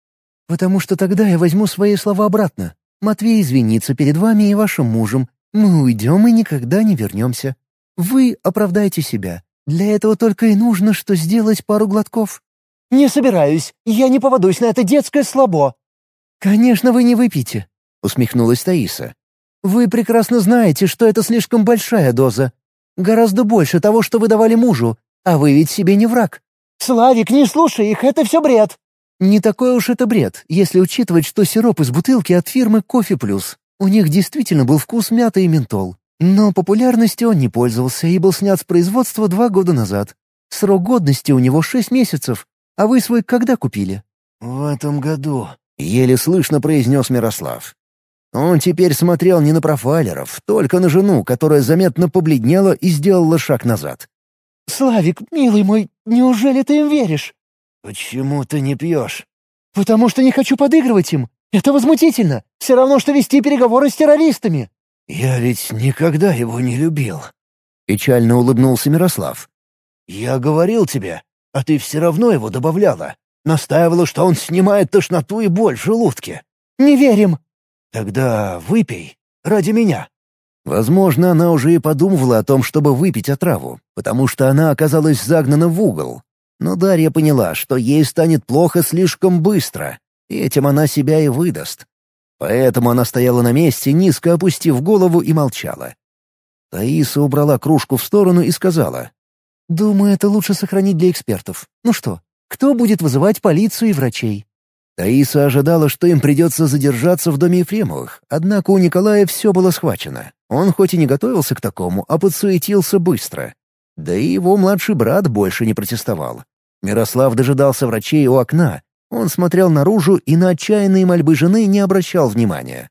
«Потому что тогда я возьму свои слова обратно. Матвей извинится перед вами и вашим мужем. Мы уйдем и никогда не вернемся. Вы оправдайте себя. Для этого только и нужно, что сделать пару глотков». «Не собираюсь. Я не поводусь на это детское слабо». «Конечно, вы не выпьете», — усмехнулась Таиса. «Вы прекрасно знаете, что это слишком большая доза. Гораздо больше того, что вы давали мужу, а вы ведь себе не враг». «Славик, не слушай их, это все бред». Не такой уж это бред, если учитывать, что сироп из бутылки от фирмы «Кофе Плюс». У них действительно был вкус мяты и ментол. Но популярностью он не пользовался и был снят с производства два года назад. Срок годности у него шесть месяцев, а вы свой когда купили?» «В этом году», — еле слышно произнес Мирослав. Он теперь смотрел не на профайлеров, только на жену, которая заметно побледнела и сделала шаг назад. «Славик, милый мой, неужели ты им веришь?» «Почему ты не пьешь?» «Потому что не хочу подыгрывать им. Это возмутительно. Все равно, что вести переговоры с террористами». «Я ведь никогда его не любил», — печально улыбнулся Мирослав. «Я говорил тебе, а ты все равно его добавляла. Настаивала, что он снимает тошноту и боль в желудке». «Не верим». «Тогда выпей. Ради меня». Возможно, она уже и подумывала о том, чтобы выпить отраву, потому что она оказалась загнана в угол. Но Дарья поняла, что ей станет плохо слишком быстро, и этим она себя и выдаст. Поэтому она стояла на месте, низко опустив голову и молчала. Таиса убрала кружку в сторону и сказала. «Думаю, это лучше сохранить для экспертов. Ну что, кто будет вызывать полицию и врачей?» Таиса ожидала, что им придется задержаться в доме Ефремовых, однако у Николая все было схвачено. Он хоть и не готовился к такому, а подсуетился быстро. Да и его младший брат больше не протестовал. Мирослав дожидался врачей у окна. Он смотрел наружу и на отчаянные мольбы жены не обращал внимания.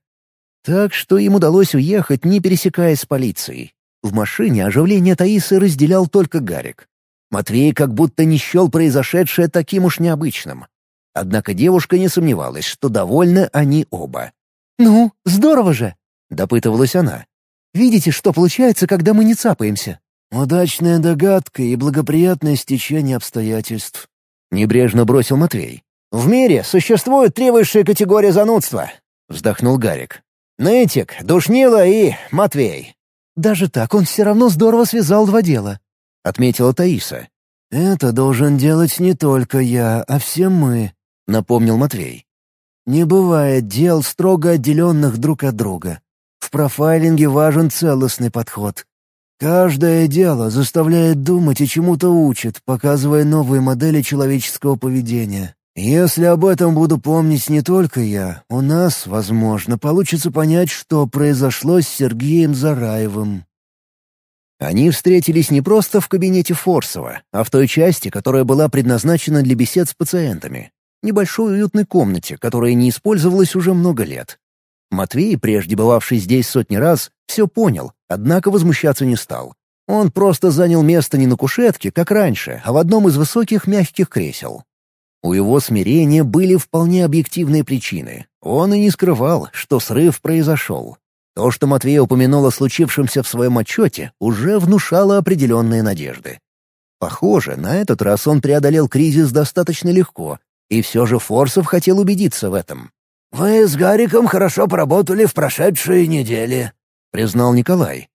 Так что им удалось уехать, не пересекаясь с полицией. В машине оживление Таисы разделял только Гарик. Матвей как будто не счел произошедшее таким уж необычным. Однако девушка не сомневалась, что довольны они оба. «Ну, здорово же!» — допытывалась она. «Видите, что получается, когда мы не цапаемся?» «Удачная догадка и благоприятное стечение обстоятельств», — небрежно бросил Матвей. «В мире существует три высшие категории занудства», — вздохнул Гарик. «Нытик, Душнила и Матвей». «Даже так он все равно здорово связал два дела», — отметила Таиса. «Это должен делать не только я, а все мы», — напомнил Матвей. «Не бывает дел, строго отделенных друг от друга. В профайлинге важен целостный подход. Каждое дело заставляет думать и чему-то учит, показывая новые модели человеческого поведения. Если об этом буду помнить не только я, у нас, возможно, получится понять, что произошло с Сергеем Зараевым. Они встретились не просто в кабинете Форсова, а в той части, которая была предназначена для бесед с пациентами. Небольшой уютной комнате, которая не использовалась уже много лет. Матвей, прежде бывавший здесь сотни раз, все понял, однако возмущаться не стал. Он просто занял место не на кушетке, как раньше, а в одном из высоких мягких кресел. У его смирения были вполне объективные причины. Он и не скрывал, что срыв произошел. То, что Матвей упомянул о случившемся в своем отчете, уже внушало определенные надежды. Похоже, на этот раз он преодолел кризис достаточно легко, и все же Форсов хотел убедиться в этом. «Вы с Гариком хорошо поработали в прошедшие недели», — признал Николай.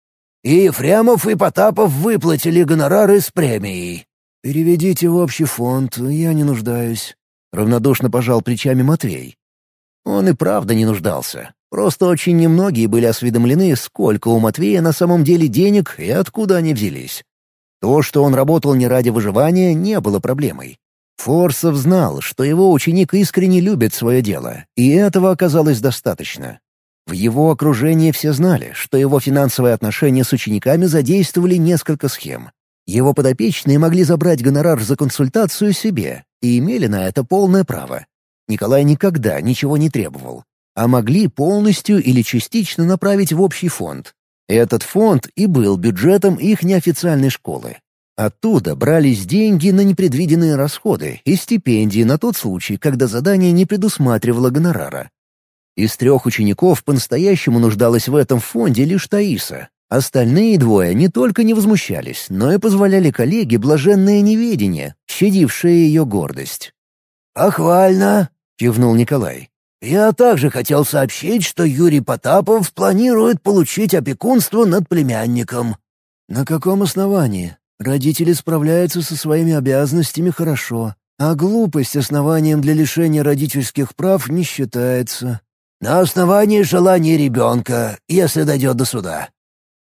«И Ефремов, и Потапов выплатили гонорары с премией». «Переведите в общий фонд, я не нуждаюсь», — равнодушно пожал плечами Матвей. Он и правда не нуждался. Просто очень немногие были осведомлены, сколько у Матвея на самом деле денег и откуда они взялись. То, что он работал не ради выживания, не было проблемой. Форсов знал, что его ученик искренне любит свое дело, и этого оказалось достаточно. В его окружении все знали, что его финансовые отношения с учениками задействовали несколько схем. Его подопечные могли забрать гонорар за консультацию себе и имели на это полное право. Николай никогда ничего не требовал, а могли полностью или частично направить в общий фонд. Этот фонд и был бюджетом их неофициальной школы. Оттуда брались деньги на непредвиденные расходы и стипендии на тот случай, когда задание не предусматривало гонорара. Из трех учеников по-настоящему нуждалась в этом фонде лишь Таиса. Остальные двое не только не возмущались, но и позволяли коллеге блаженное неведение, щадившее ее гордость. «Похвально!» — кивнул Николай. «Я также хотел сообщить, что Юрий Потапов планирует получить опекунство над племянником». «На каком основании? Родители справляются со своими обязанностями хорошо, а глупость основанием для лишения родительских прав не считается». «На основании желания ребенка, если дойдет до суда».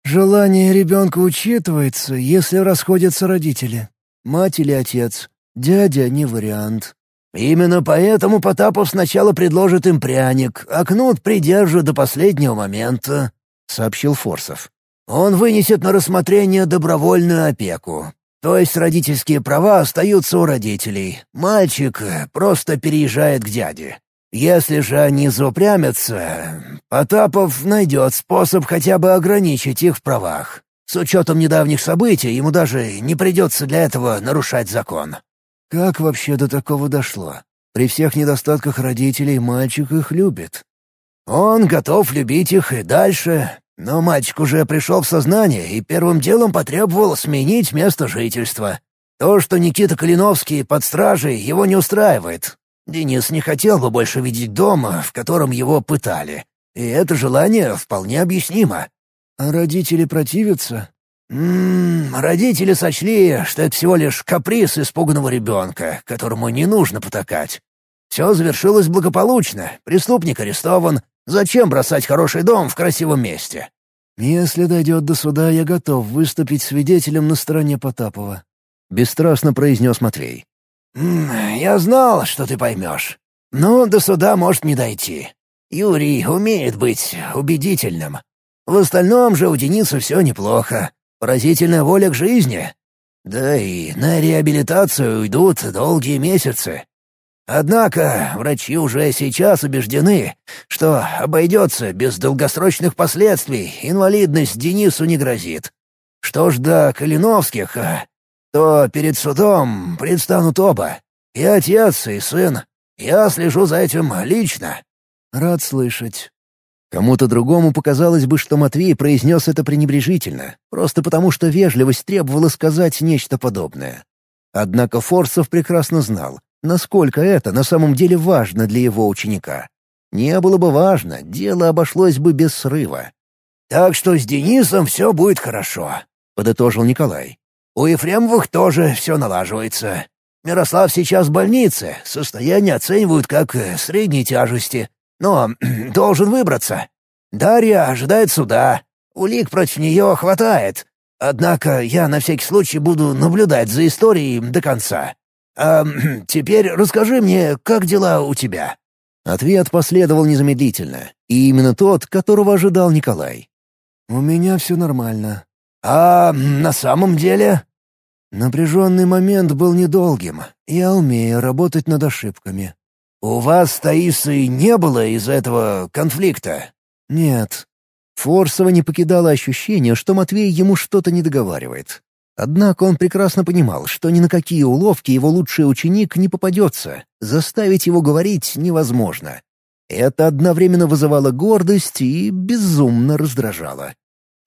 «Желание ребенка учитывается, если расходятся родители. Мать или отец. Дядя — не вариант». Именно поэтому Потапов сначала предложит им пряник, а Кнут придержит до последнего момента», — сообщил Форсов. «Он вынесет на рассмотрение добровольную опеку. То есть родительские права остаются у родителей. Мальчик просто переезжает к дяде. Если же они заупрямятся, Потапов найдет способ хотя бы ограничить их в правах. С учетом недавних событий ему даже не придется для этого нарушать закон». Как вообще до такого дошло? При всех недостатках родителей мальчик их любит. Он готов любить их и дальше, но мальчик уже пришел в сознание и первым делом потребовал сменить место жительства. То, что Никита Калиновский под стражей, его не устраивает. Денис не хотел бы больше видеть дома, в котором его пытали. И это желание вполне объяснимо. А родители противятся? Ммм, родители сочли, что это всего лишь каприз испуганного ребенка, которому не нужно потакать. Все завершилось благополучно, преступник арестован. Зачем бросать хороший дом в красивом месте? «Если дойдет до суда, я готов выступить свидетелем на стороне Потапова», — бесстрастно произнес Матвей. «Я знал, что ты поймешь. Но до суда может не дойти. Юрий умеет быть убедительным. В остальном же у Дениса все неплохо. Поразительная воля к жизни. Да и на реабилитацию уйдут долгие месяцы. Однако врачи уже сейчас убеждены, что обойдется без долгосрочных последствий, инвалидность Денису не грозит. Что ж до Калиновских, то перед судом предстанут оба, и отец, и сын. Я слежу за этим лично». «Рад слышать. Кому-то другому показалось бы, что Матвей произнес это пренебрежительно, просто потому что вежливость требовала сказать нечто подобное. Однако Форсов прекрасно знал, насколько это на самом деле важно для его ученика. Не было бы важно, дело обошлось бы без срыва. «Так что с Денисом все будет хорошо», — подытожил Николай. «У Ефремовых тоже все налаживается. Мирослав сейчас в больнице, состояние оценивают как э, средней тяжести, но должен выбраться. Дарья ожидает суда. Улик против нее хватает. Однако я на всякий случай буду наблюдать за историей до конца. А теперь расскажи мне, как дела у тебя?» Ответ последовал незамедлительно, и именно тот, которого ожидал Николай. «У меня все нормально». «А на самом деле?» Напряженный момент был недолгим. Я умею работать над ошибками. «У вас с Таисой не было из-за этого конфликта?» «Нет». Форсова не покидало ощущение, что Матвей ему что-то не договаривает. Однако он прекрасно понимал, что ни на какие уловки его лучший ученик не попадется, заставить его говорить невозможно. Это одновременно вызывало гордость и безумно раздражало.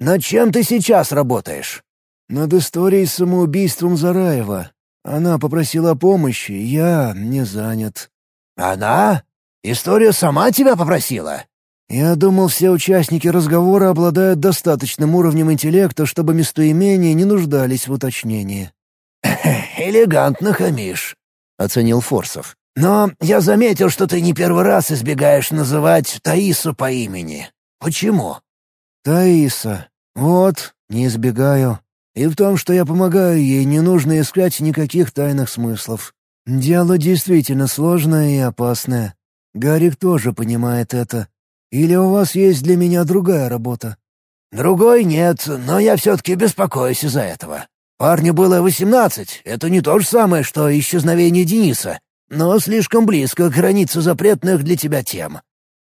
«Над чем ты сейчас работаешь?» «Над историей с самоубийством Зараева. Она попросила о помощи, я не занят». «Она? Историю сама тебя попросила?» Я думал, все участники разговора обладают достаточным уровнем интеллекта, чтобы местоимения не нуждались в уточнении. «Элегантно хамишь», — оценил Форсов. «Но я заметил, что ты не первый раз избегаешь называть Таису по имени. Почему?» «Таиса. Вот, не избегаю. И в том, что я помогаю ей, не нужно искать никаких тайных смыслов. Дело действительно сложное и опасное. Гарик тоже понимает это. Или у вас есть для меня другая работа?» «Другой нет, но я все-таки беспокоюсь из-за этого. Парню было восемнадцать, это не то же самое, что исчезновение Дениса, но слишком близко к границе запретных для тебя тем.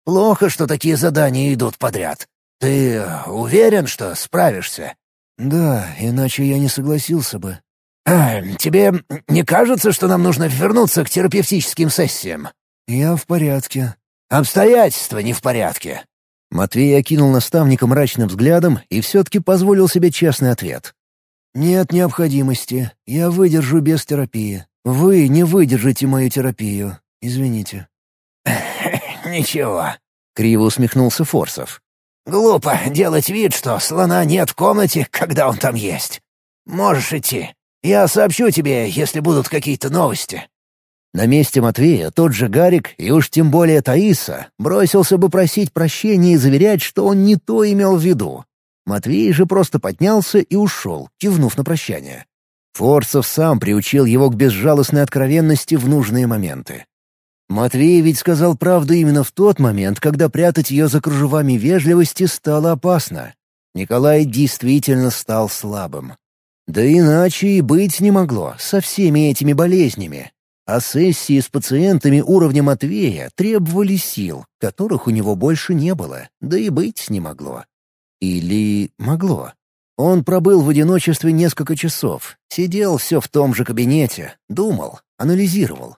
Плохо, что такие задания идут подряд. Ты уверен, что справишься?» «Да, иначе я не согласился бы». А, «Тебе не кажется, что нам нужно вернуться к терапевтическим сессиям?» «Я в порядке. Обстоятельства не в порядке». Матвей окинул наставника мрачным взглядом и все-таки позволил себе честный ответ. «Нет необходимости. Я выдержу без терапии. Вы не выдержите мою терапию. Извините». «Ничего», — криво усмехнулся Форсов. «Глупо делать вид, что слона нет в комнате, когда он там есть. Можешь идти. Я сообщу тебе, если будут какие-то новости». На месте Матвея тот же Гарик, и уж тем более Таиса, бросился бы просить прощения и заверять, что он не то имел в виду. Матвей же просто поднялся и ушел, кивнув на прощание. Форцев сам приучил его к безжалостной откровенности в нужные моменты. Матвей ведь сказал правду именно в тот момент, когда прятать ее за кружевами вежливости стало опасно. Николай действительно стал слабым. Да иначе и быть не могло со всеми этими болезнями, а сессии с пациентами уровня Матвея требовали сил, которых у него больше не было, да и быть не могло. Или могло. Он пробыл в одиночестве несколько часов, сидел все в том же кабинете, думал, анализировал.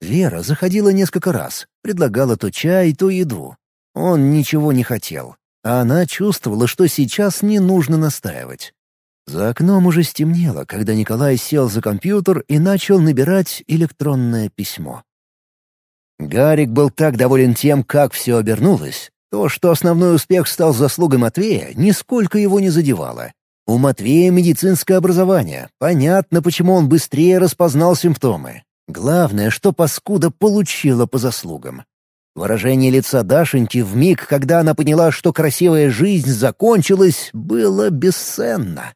Вера заходила несколько раз, предлагала то чай, то еду. Он ничего не хотел, а она чувствовала, что сейчас не нужно настаивать. За окном уже стемнело, когда Николай сел за компьютер и начал набирать электронное письмо. Гарик был так доволен тем, как все обернулось. То, что основной успех стал заслугой Матвея, нисколько его не задевало. У Матвея медицинское образование. Понятно, почему он быстрее распознал симптомы. Главное, что паскуда получила по заслугам. Выражение лица Дашеньки в миг, когда она поняла, что красивая жизнь закончилась, было бесценно.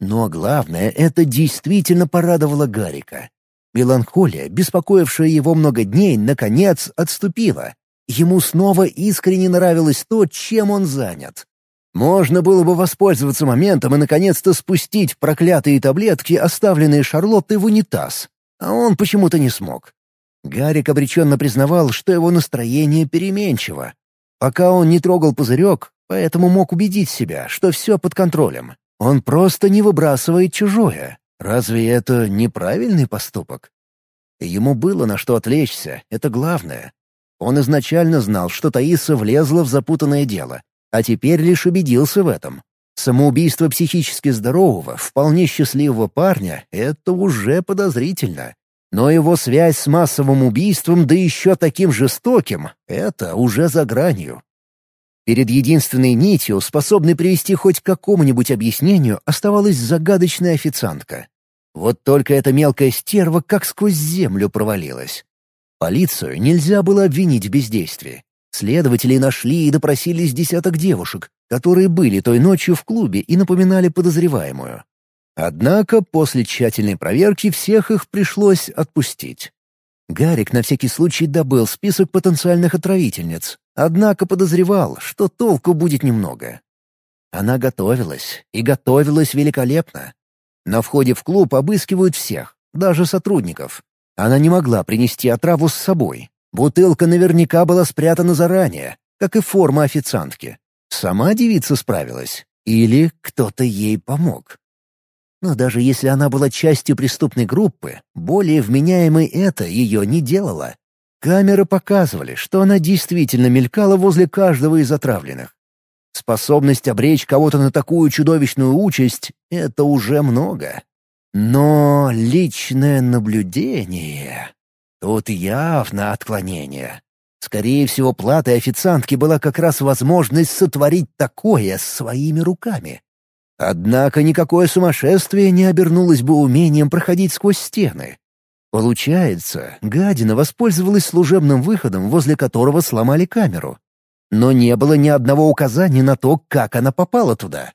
Но главное, это действительно порадовало Гарика. Меланхолия, беспокоившая его много дней, наконец отступила. Ему снова искренне нравилось то, чем он занят. Можно было бы воспользоваться моментом и наконец-то спустить проклятые таблетки, оставленные Шарлоттой в унитаз. А он почему-то не смог. Гарик обреченно признавал, что его настроение переменчиво. Пока он не трогал пузырек, поэтому мог убедить себя, что все под контролем. Он просто не выбрасывает чужое. Разве это неправильный поступок? Ему было на что отвлечься, это главное. Он изначально знал, что Таиса влезла в запутанное дело, а теперь лишь убедился в этом. Самоубийство психически здорового, вполне счастливого парня — это уже подозрительно. Но его связь с массовым убийством, да еще таким жестоким — это уже за гранью. Перед единственной нитью, способной привести хоть к какому-нибудь объяснению, оставалась загадочная официантка. Вот только эта мелкая стерва как сквозь землю провалилась. Полицию нельзя было обвинить в бездействии. Следователи нашли и допросили с десяток девушек, которые были той ночью в клубе и напоминали подозреваемую. Однако после тщательной проверки всех их пришлось отпустить. Гарик на всякий случай добыл список потенциальных отравительниц, однако подозревал, что толку будет немного. Она готовилась, и готовилась великолепно. На входе в клуб обыскивают всех, даже сотрудников. Она не могла принести отраву с собой. Бутылка наверняка была спрятана заранее, как и форма официантки. Сама девица справилась? Или кто-то ей помог? Но даже если она была частью преступной группы, более вменяемой это ее не делало. Камеры показывали, что она действительно мелькала возле каждого из отравленных. Способность обречь кого-то на такую чудовищную участь — это уже много. Но личное наблюдение... Тут явно отклонение. Скорее всего, платой официантки была как раз возможность сотворить такое своими руками. Однако никакое сумасшествие не обернулось бы умением проходить сквозь стены. Получается, гадина воспользовалась служебным выходом, возле которого сломали камеру. Но не было ни одного указания на то, как она попала туда.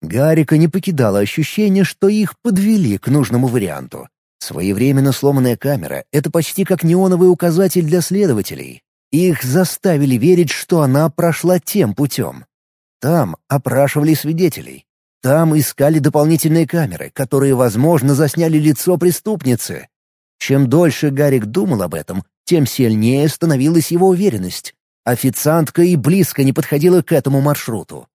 Гарика не покидало ощущение, что их подвели к нужному варианту. Своевременно сломанная камера — это почти как неоновый указатель для следователей. Их заставили верить, что она прошла тем путем. Там опрашивали свидетелей. Там искали дополнительные камеры, которые, возможно, засняли лицо преступницы. Чем дольше Гарик думал об этом, тем сильнее становилась его уверенность. Официантка и близко не подходила к этому маршруту.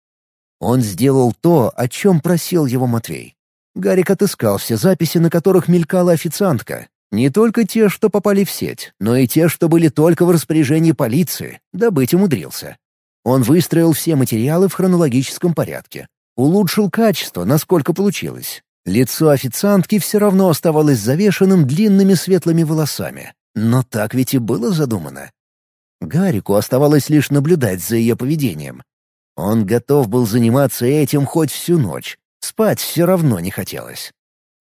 Он сделал то, о чем просил его Матвей. Гарик отыскал все записи, на которых мелькала официантка. Не только те, что попали в сеть, но и те, что были только в распоряжении полиции, добыть умудрился. Он выстроил все материалы в хронологическом порядке. Улучшил качество, насколько получилось. Лицо официантки все равно оставалось завешенным длинными светлыми волосами. Но так ведь и было задумано. Гарику оставалось лишь наблюдать за ее поведением. Он готов был заниматься этим хоть всю ночь, Спать все равно не хотелось.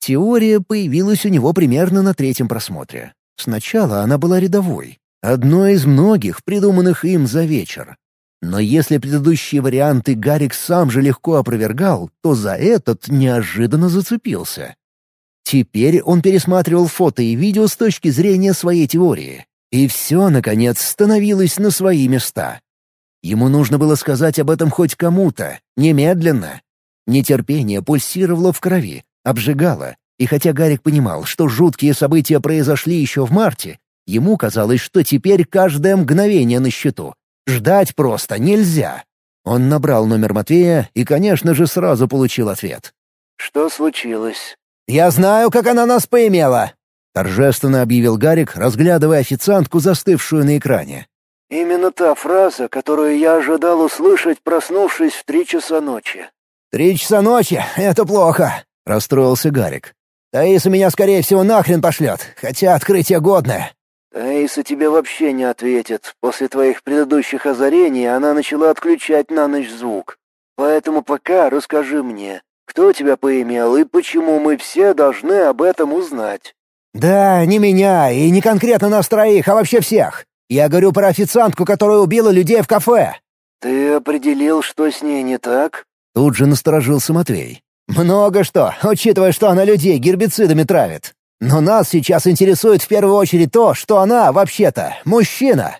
Теория появилась у него примерно на третьем просмотре. Сначала она была рядовой, одной из многих, придуманных им за вечер. Но если предыдущие варианты Гарик сам же легко опровергал, то за этот неожиданно зацепился. Теперь он пересматривал фото и видео с точки зрения своей теории. И все, наконец, становилось на свои места. Ему нужно было сказать об этом хоть кому-то, немедленно. Нетерпение пульсировало в крови, обжигало, и хотя Гарик понимал, что жуткие события произошли еще в марте, ему казалось, что теперь каждое мгновение на счету. Ждать просто нельзя. Он набрал номер Матвея и, конечно же, сразу получил ответ. «Что случилось?» «Я знаю, как она нас поимела!» — торжественно объявил Гарик, разглядывая официантку, застывшую на экране. «Именно та фраза, которую я ожидал услышать, проснувшись в три часа ночи. «Три часа ночи — это плохо», — расстроился Гарик. «Таиса меня, скорее всего, нахрен пошлет, хотя открытие годное». «Таиса тебе вообще не ответит. После твоих предыдущих озарений она начала отключать на ночь звук. Поэтому пока расскажи мне, кто тебя поимел и почему мы все должны об этом узнать». «Да, не меня, и не конкретно нас троих, а вообще всех. Я говорю про официантку, которая убила людей в кафе». «Ты определил, что с ней не так?» Тут же насторожился Матвей. «Много что, учитывая, что она людей гербицидами травит. Но нас сейчас интересует в первую очередь то, что она, вообще-то, мужчина.